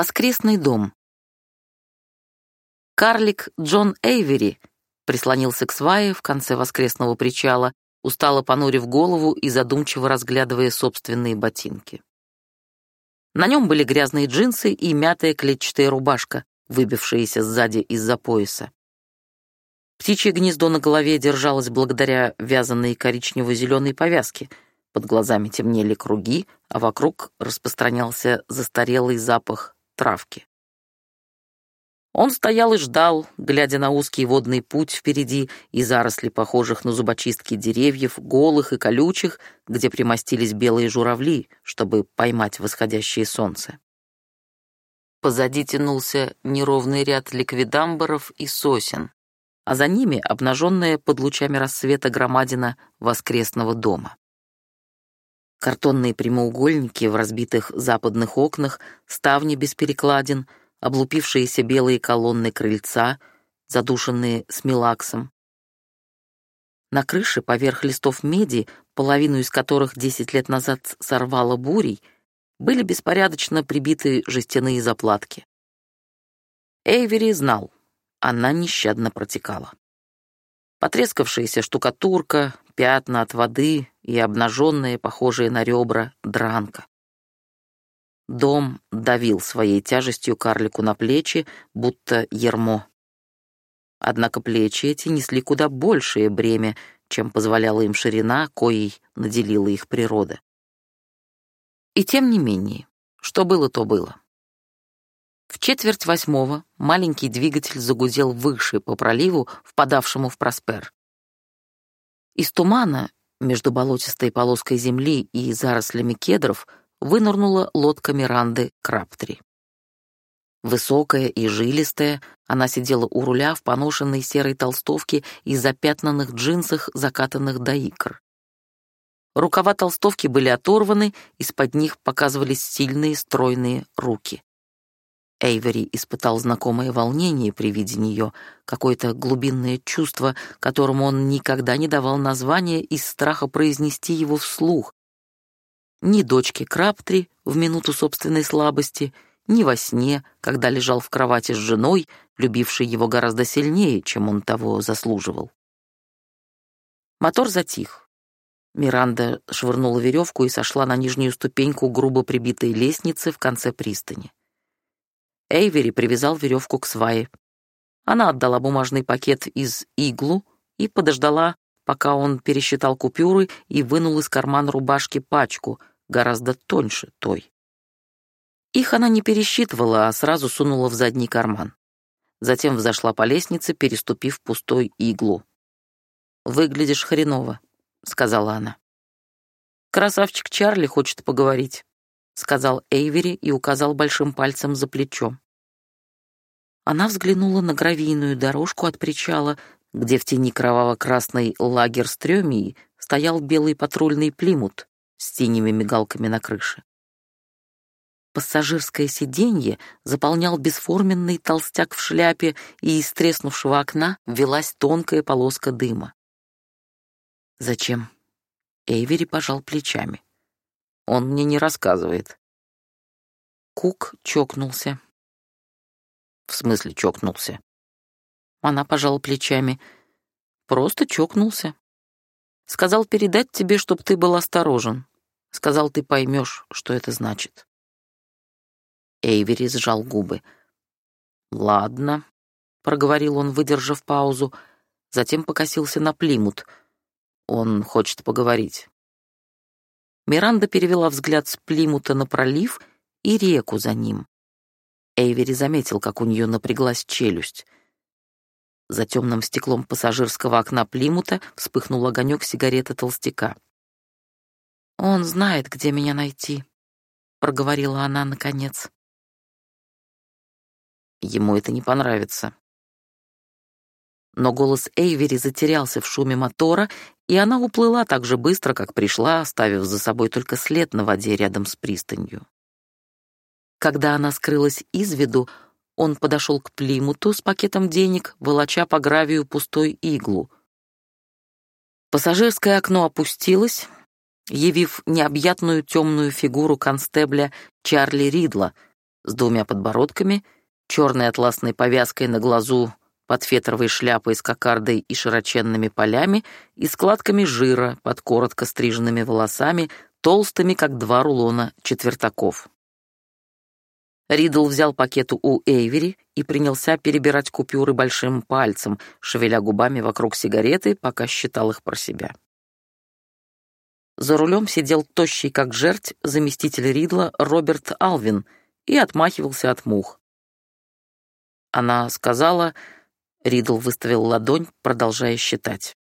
Воскресный дом. Карлик Джон Эйвери прислонился к свае в конце воскресного причала, устало понурив голову и задумчиво разглядывая собственные ботинки. На нем были грязные джинсы и мятая клетчатая рубашка, выбившаяся сзади из-за пояса. Птичье гнездо на голове держалось благодаря вязаной коричнево-зеленой повязке — под глазами темнели круги, а вокруг распространялся застарелый запах травки. Он стоял и ждал, глядя на узкий водный путь впереди и заросли похожих на зубочистки деревьев, голых и колючих, где примостились белые журавли, чтобы поймать восходящее солнце. Позади тянулся неровный ряд ликвидамборов и сосен, а за ними обнаженная под лучами рассвета громадина воскресного дома. Картонные прямоугольники в разбитых западных окнах, ставни без перекладин, облупившиеся белые колонны крыльца, задушенные смелаксом. На крыше, поверх листов меди, половину из которых десять лет назад сорвало бурей, были беспорядочно прибиты жестяные заплатки. Эйвери знал, она нещадно протекала. Потрескавшаяся штукатурка, пятна от воды и обнаженные, похожие на ребра, дранка. Дом давил своей тяжестью карлику на плечи, будто ермо. Однако плечи эти несли куда большее бремя, чем позволяла им ширина, коей наделила их природа. И тем не менее, что было, то было. В четверть восьмого маленький двигатель загудел выше по проливу, впадавшему в Проспер. Из тумана между болотистой полоской земли и зарослями кедров вынырнула лодка Миранды Краптри. Высокая и жилистая, она сидела у руля в поношенной серой толстовке и запятнанных джинсах, закатанных до икр. Рукава толстовки были оторваны, из-под них показывались сильные стройные руки. Эйвери испытал знакомое волнение при виде нее, какое-то глубинное чувство, которому он никогда не давал названия из страха произнести его вслух. Ни дочке Краптри в минуту собственной слабости, ни во сне, когда лежал в кровати с женой, любившей его гораздо сильнее, чем он того заслуживал. Мотор затих. Миранда швырнула веревку и сошла на нижнюю ступеньку грубо прибитой лестницы в конце пристани. Эйвери привязал веревку к свае. Она отдала бумажный пакет из иглу и подождала, пока он пересчитал купюры и вынул из кармана рубашки пачку, гораздо тоньше той. Их она не пересчитывала, а сразу сунула в задний карман. Затем взошла по лестнице, переступив пустой иглу. «Выглядишь хреново», — сказала она. «Красавчик Чарли хочет поговорить» сказал Эйвери и указал большим пальцем за плечо. Она взглянула на гравийную дорожку от причала, где в тени кроваво-красной лагерстрёмии стоял белый патрульный плимут с синими мигалками на крыше. Пассажирское сиденье заполнял бесформенный толстяк в шляпе, и из треснувшего окна велась тонкая полоска дыма. «Зачем?» Эйвери пожал плечами. Он мне не рассказывает. Кук чокнулся. В смысле чокнулся? Она пожала плечами. Просто чокнулся. Сказал передать тебе, чтоб ты был осторожен. Сказал, ты поймешь, что это значит. Эйвери сжал губы. «Ладно», — проговорил он, выдержав паузу, затем покосился на Плимут. «Он хочет поговорить. Миранда перевела взгляд с Плимута на пролив и реку за ним. Эйвери заметил, как у нее напряглась челюсть. За темным стеклом пассажирского окна Плимута вспыхнул огонек сигареты толстяка. «Он знает, где меня найти», — проговорила она наконец. Ему это не понравится. Но голос Эйвери затерялся в шуме мотора, и она уплыла так же быстро, как пришла, оставив за собой только след на воде рядом с пристанью. Когда она скрылась из виду, он подошел к Плимуту с пакетом денег, волоча по гравию пустой иглу. Пассажирское окно опустилось, явив необъятную темную фигуру констебля Чарли Ридла, с двумя подбородками, черной атласной повязкой на глазу под фетровой шляпой с кокардой и широченными полями и складками жира под коротко стриженными волосами, толстыми, как два рулона четвертаков. Ридл взял пакет у Эйвери и принялся перебирать купюры большим пальцем, шевеля губами вокруг сигареты, пока считал их про себя. За рулем сидел тощий, как жерть, заместитель Ридла Роберт Алвин и отмахивался от мух. Она сказала... Ридл выставил ладонь, продолжая считать.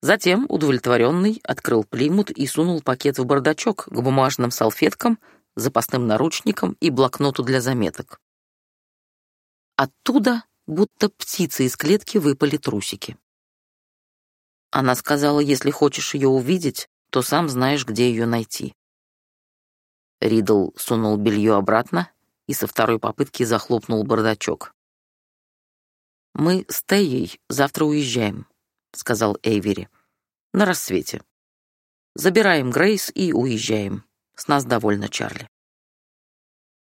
Затем, удовлетворенный, открыл плимут и сунул пакет в бардачок к бумажным салфеткам, запасным наручникам и блокноту для заметок. Оттуда, будто птицы из клетки, выпали трусики. Она сказала, если хочешь ее увидеть, то сам знаешь, где ее найти. Ридл сунул белье обратно и со второй попытки захлопнул бардачок. «Мы с Теей завтра уезжаем», — сказал Эйвери. «На рассвете. Забираем Грейс и уезжаем. С нас довольно, Чарли».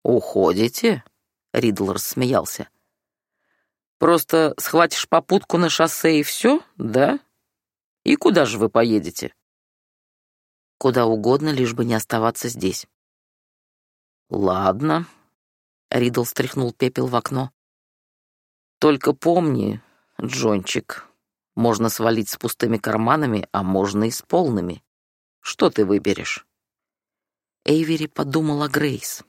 «Уходите?» — Ридл рассмеялся. «Просто схватишь попутку на шоссе и все, да?» И куда же вы поедете? Куда угодно, лишь бы не оставаться здесь. Ладно. Ридл стряхнул пепел в окно. Только помни, Джончик, можно свалить с пустыми карманами, а можно и с полными. Что ты выберешь? Эйвери подумал о Грейс.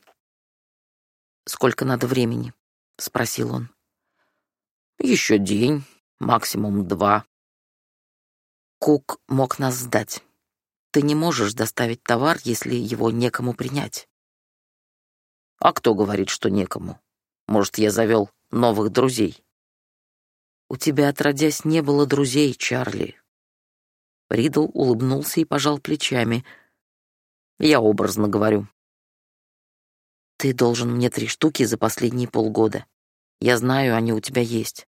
«Сколько надо времени?» — спросил он. «Еще день, максимум два. Кук мог нас сдать. Ты не можешь доставить товар, если его некому принять. А кто говорит, что некому? Может, я завел новых друзей? У тебя, отродясь, не было друзей, Чарли. Ридл улыбнулся и пожал плечами. Я образно говорю. Ты должен мне три штуки за последние полгода. Я знаю, они у тебя есть.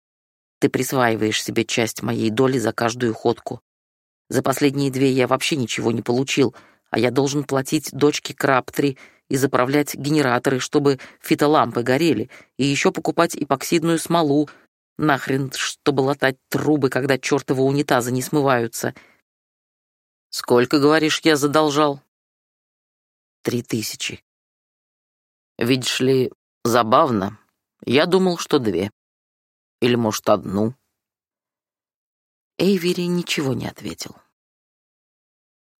Ты присваиваешь себе часть моей доли за каждую ходку. За последние две я вообще ничего не получил, а я должен платить дочке Краптри и заправлять генераторы, чтобы фитолампы горели, и еще покупать эпоксидную смолу, нахрен, чтобы латать трубы, когда чертовы унитазы не смываются. Сколько, говоришь, я задолжал? Три тысячи. Видишь ли, забавно. Я думал, что две. Или, может, одну. Эйвери ничего не ответил.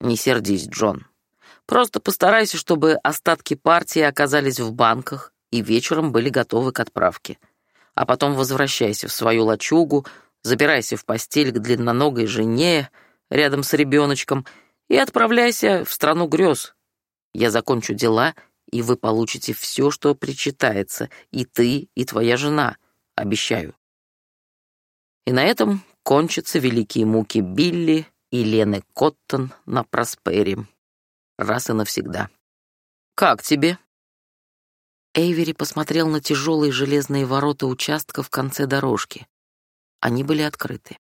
«Не сердись, Джон. Просто постарайся, чтобы остатки партии оказались в банках и вечером были готовы к отправке. А потом возвращайся в свою лачугу, забирайся в постель к длинноногой жене рядом с ребеночком и отправляйся в страну грез. Я закончу дела, и вы получите все, что причитается, и ты, и твоя жена, обещаю. И на этом кончатся великие муки Билли и Лены Коттон на Проспере. Раз и навсегда. «Как тебе?» Эйвери посмотрел на тяжелые железные ворота участка в конце дорожки. Они были открыты.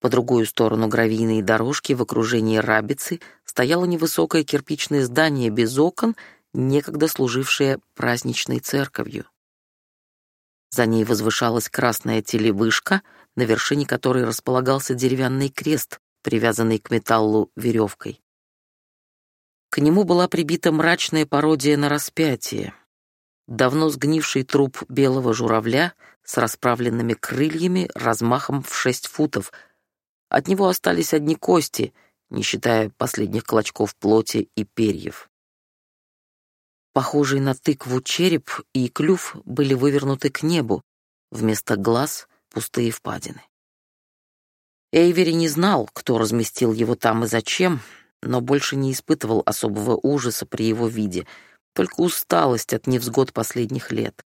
По другую сторону гравийной дорожки в окружении рабицы стояло невысокое кирпичное здание без окон, некогда служившее праздничной церковью. За ней возвышалась красная телевышка, на вершине которой располагался деревянный крест, привязанный к металлу веревкой. К нему была прибита мрачная пародия на распятие. Давно сгнивший труп белого журавля с расправленными крыльями размахом в шесть футов. От него остались одни кости, не считая последних клочков плоти и перьев. Похожий на тыкву череп и клюв были вывернуты к небу, вместо глаз пустые впадины. Эйвери не знал, кто разместил его там и зачем, но больше не испытывал особого ужаса при его виде, только усталость от невзгод последних лет.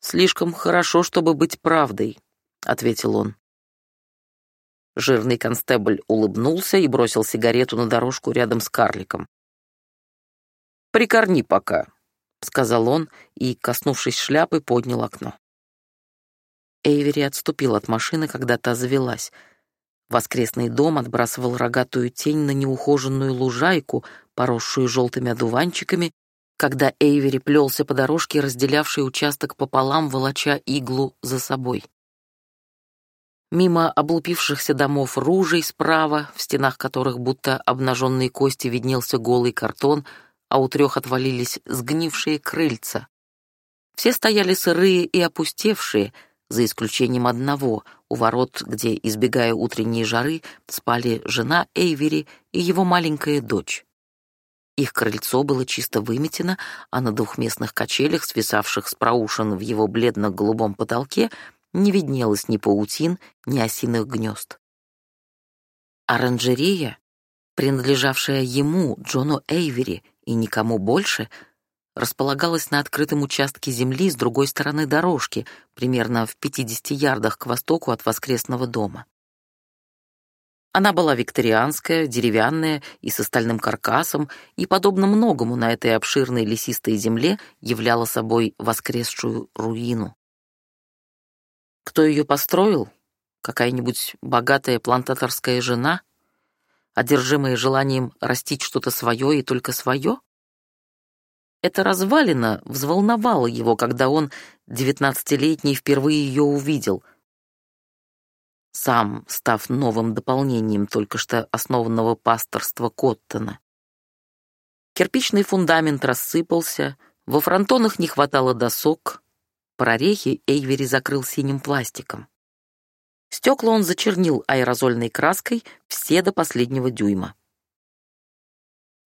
«Слишком хорошо, чтобы быть правдой», — ответил он. Жирный констебль улыбнулся и бросил сигарету на дорожку рядом с карликом. «Прикорни пока», — сказал он и, коснувшись шляпы, поднял окно. Эйвери отступил от машины, когда та завелась. Воскресный дом отбрасывал рогатую тень на неухоженную лужайку, поросшую желтыми одуванчиками, когда Эйвери плелся по дорожке, разделявшей участок пополам, волоча иглу за собой. Мимо облупившихся домов ружей справа, в стенах которых будто обнаженные кости виднелся голый картон, а у трех отвалились сгнившие крыльца. Все стояли сырые и опустевшие, за исключением одного, у ворот, где, избегая утренней жары, спали жена Эйвери и его маленькая дочь. Их крыльцо было чисто выметено, а на двухместных качелях, свисавших с проушин в его бледно-голубом потолке, не виднелось ни паутин, ни осиных гнезд. Оранжерея, принадлежавшая ему, Джону Эйвери, и никому больше, располагалась на открытом участке земли с другой стороны дорожки, примерно в 50 ярдах к востоку от воскресного дома. Она была викторианская, деревянная и с остальным каркасом, и, подобно многому на этой обширной лесистой земле, являла собой воскресшую руину. Кто ее построил? Какая-нибудь богатая плантаторская жена, одержимая желанием растить что-то свое и только свое? Эта развалина взволновала его, когда он, девятнадцатилетний, впервые ее увидел — сам став новым дополнением только что основанного пасторства Коттона. Кирпичный фундамент рассыпался, во фронтонах не хватало досок, прорехи Эйвери закрыл синим пластиком. Стекла он зачернил аэрозольной краской все до последнего дюйма.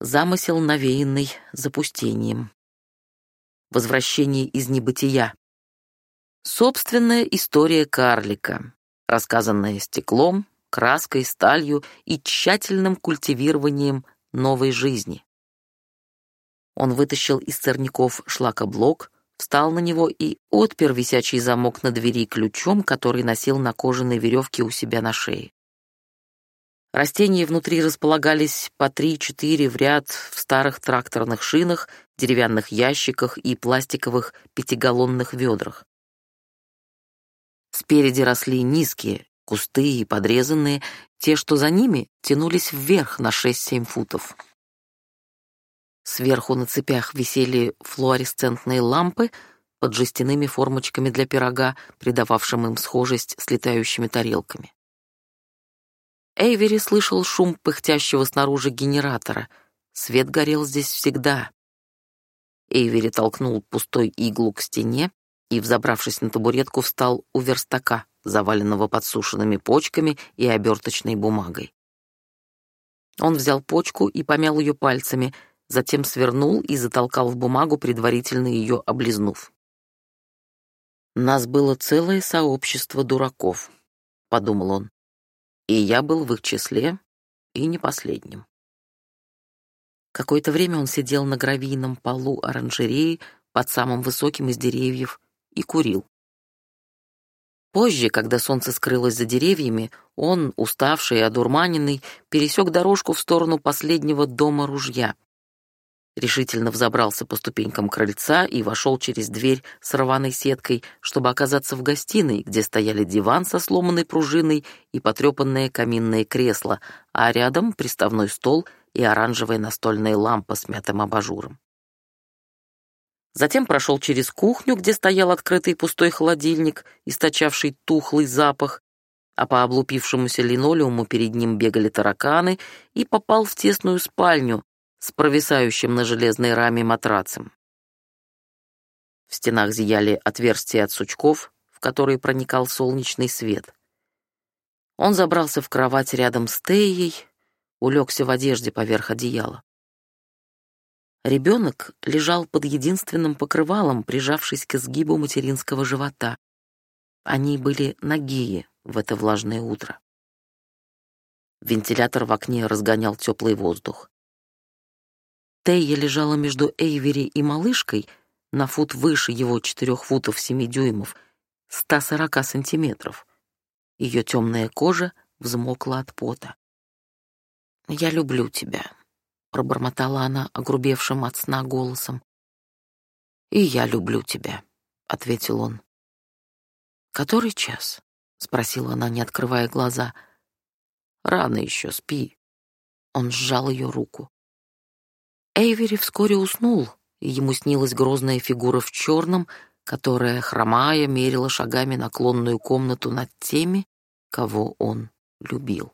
Замысел, навеянный запустением. Возвращение из небытия. Собственная история карлика рассказанное стеклом, краской, сталью и тщательным культивированием новой жизни. Он вытащил из сорняков шлакоблок, встал на него и отпер висячий замок на двери ключом, который носил на кожаной веревке у себя на шее. Растения внутри располагались по три-четыре в ряд в старых тракторных шинах, деревянных ящиках и пластиковых пятигаллонных ведрах. Спереди росли низкие, кусты и подрезанные, те, что за ними, тянулись вверх на 6-7 футов. Сверху на цепях висели флуоресцентные лампы под жестяными формочками для пирога, придававшим им схожесть с летающими тарелками. Эйвери слышал шум пыхтящего снаружи генератора. Свет горел здесь всегда. Эйвери толкнул пустой иглу к стене, и, взобравшись на табуретку, встал у верстака, заваленного подсушенными почками и оберточной бумагой. Он взял почку и помял ее пальцами, затем свернул и затолкал в бумагу, предварительно ее облизнув. «Нас было целое сообщество дураков», — подумал он, — «и я был в их числе и не последним». Какое-то время он сидел на гравийном полу оранжереи под самым высоким из деревьев и курил. Позже, когда солнце скрылось за деревьями, он, уставший и одурманенный, пересек дорожку в сторону последнего дома ружья. Решительно взобрался по ступенькам крыльца и вошел через дверь с рваной сеткой, чтобы оказаться в гостиной, где стояли диван со сломанной пружиной и потрепанное каминное кресло, а рядом приставной стол и оранжевая настольная лампа с мятым абажуром. Затем прошел через кухню, где стоял открытый пустой холодильник, источавший тухлый запах, а по облупившемуся линолеуму перед ним бегали тараканы, и попал в тесную спальню с провисающим на железной раме матрацем. В стенах зияли отверстия от сучков, в которые проникал солнечный свет. Он забрался в кровать рядом с Теей, улегся в одежде поверх одеяла. Ребенок лежал под единственным покрывалом, прижавшись к изгибу материнского живота. Они были нагие в это влажное утро. Вентилятор в окне разгонял теплый воздух. Тея лежала между Эйвери и малышкой на фут выше его четырех футов семи дюймов, 140 сантиметров. Ее темная кожа взмокла от пота. «Я люблю тебя», — пробормотала она огрубевшим от сна голосом. «И я люблю тебя», — ответил он. «Который час?» — спросила она, не открывая глаза. «Рано еще, спи». Он сжал ее руку. Эйвери вскоре уснул, и ему снилась грозная фигура в черном, которая, хромая, мерила шагами наклонную комнату над теми, кого он любил.